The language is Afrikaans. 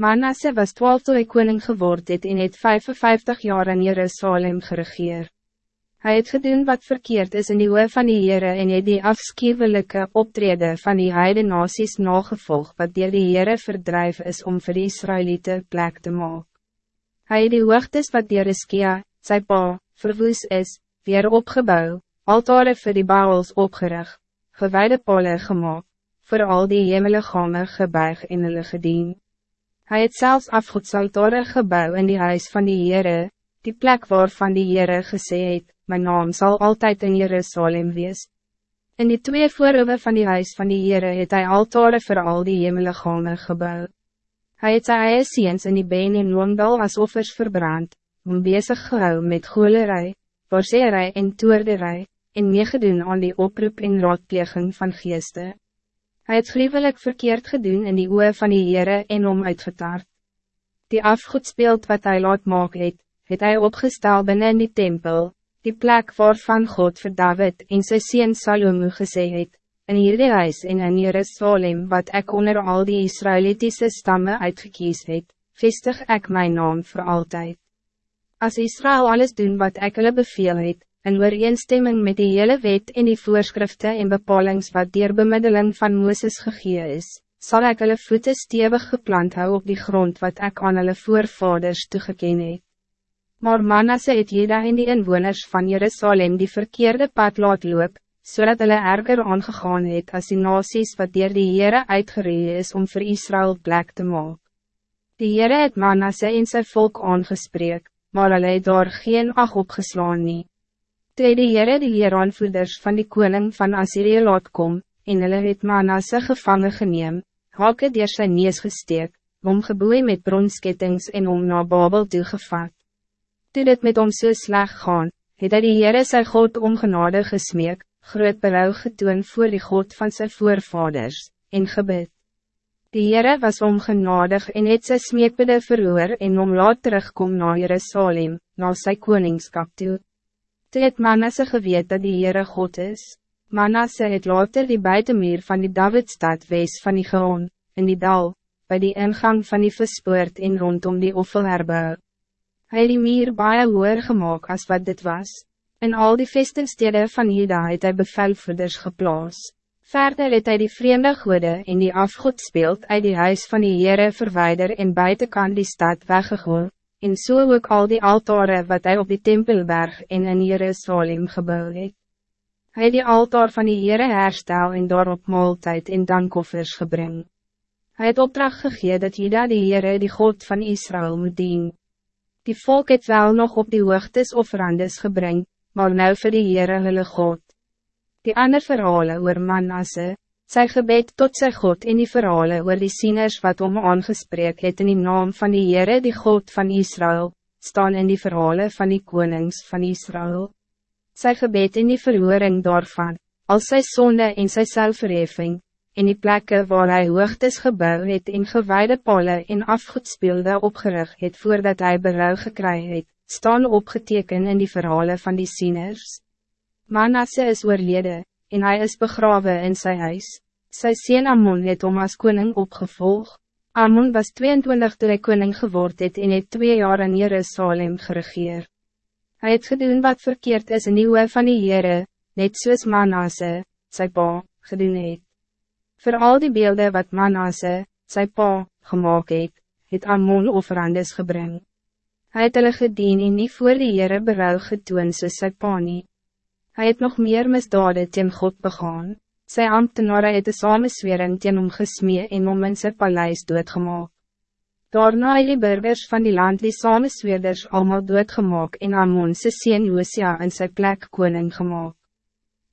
Manasse was twaalf toe hy koning geword het en het 55 jaar in Jerusalem geregeer. Hij het gedoen wat verkeerd is in die oor van die Heere en het die afschuwelijke optrede van die heide nasies nagevolg wat dier die Heere verdrijf is om voor die Israëlieten plek te maken. Hij het die hoogtes wat dier Iskia, sy pa, verwoes is, weer opgebouw, altare vir die baals opgerig, gewijde pole gemaakt, voor al die hemeligame gebuig en hulle gedien. Hij het zelfs afgodsaltare gebouw in die huis van die Heere, die plek waarvan die Heere gesê het, mijn naam zal altijd in Jerusalem wees. In die twee voorhoeven van die huis van die Heere het hy altare voor al die hemeligame gebouw. Hij het sy eie seens in die been en loondal as offers verbrand, om bezig gehou met goelerij, borseerij en toerderij, en meegedoen aan die oproep en raadpleging van geeste. Hij het gruwelijk verkeerd gedoen in die oe van die Heere en om uitgetaard. Die afgoedspeeld wat hij laat maak het, het hy opgestel binnen die tempel, die plek waarvan God vir David en sy sien Salomo gesê het, in hierdie huis en in Jerusalem wat ik onder al die Israëlitische stammen uitgekies het, vestig ik mijn naam voor altijd. Als Israël alles doen wat ik hulle beveel het, in ooreenstemming met die hele wet en die voorschriften en bepalings wat dier bemiddeling van Mooses gegee is, zal ik hulle voete stevig geplant hou op die grond wat ik aan hulle voorvaders toegeken het. Maar Manasse het Jeda en die inwoners van Jerusalem die verkeerde pad laat loop, zodat hulle erger aangegaan het as die nasies wat dier die Heere uitgeree is om voor Israël plek te maken. Die Heere het Manasse en sy volk aangespreek, maar hulle het daar geen ag opgeslaan nie. Toe die Heere die leeraanvoerders van die koning van Assyrië laat kom, en hulle het Manasse gevangen geneem, hake dier sy nees gesteek, om geboei met bronskettings en om na Babel toegevat. Toe dit met hom so sleg gaan, het hy die Heere sy God om genade gesmeek, groot berouw getoon voor die God van zijn voorvaders, en gebed. Die Heere was omgenadig en het sy smeekbede verhoor en om laat terugkom na Jerusalem, na sy koningskap toe. Toe het Manasse geweet dat die Heere God is. Manasse het later die buitenmuur van die Davidstad wees van die geon, in die dal, bij die ingang van die verspoort en rondom die offelherbou. Hy het die muur baie hoor gemaakt as wat dit was. In al die vestingstede van Juda het hy bevelvoerders geplaas. Verder het hy die vreemde goede en die afgodspeeld uit die huis van die Heere verwijder en buitenkant die stad weggegooi, en so ook al die altare wat hij op die Tempelberg en in Jerusalem gebouwd het. Hy het die altaar van die Heere herstel en daarop maaltijd en dankoffers gebring. Hij het opdracht gegee dat Jida die Heere die God van Israël moet dien. Die volk het wel nog op die hoogtes offerandes gebring, maar nou vir die Heere hulle God. Die ander verhalen oor Manasse, sy gebed tot sy God en die verhalen oor die sieners wat om aangespreek het in die naam van die Heere die God van Israël, staan in die verhalen van die konings van Israël. Sy gebed in die verhoring daarvan, al sy sonde en sy selfverheffing, en die plekken waar hij hoogtes gebouw het en gewijde pole en afgoedspeelde opgerig het voordat hij berouw gekry het, staan opgeteken in die verhalen van die sieners. Manasse is oorlede, en hij is begraven in zijn huis. Sy sien Amon het om as koning opgevolg. Amon was 22 toe hy koning geword het en het twee jaar in Jerusalem geregeer. Hij het gedoen wat verkeerd is in die oe van die Heere, net soos Manasse, sy pa, gedoen het. Voor al die beelden wat Manasse, sy pa, gemaakt het, het Amon offerandes gebring. Hij het hulle gedien en nie voor die Heere berouw getoon soos sy pa nie. Hij het nog meer misdade teen God begaan. Sy ambtenare het een samenswering teen hom gesmee en om in sy paleis doodgemaak. Daarna het die burgers van die land die samensweerders allemaal doodgemaak en Amon sy sien Josia in sy plek koning gemaakt.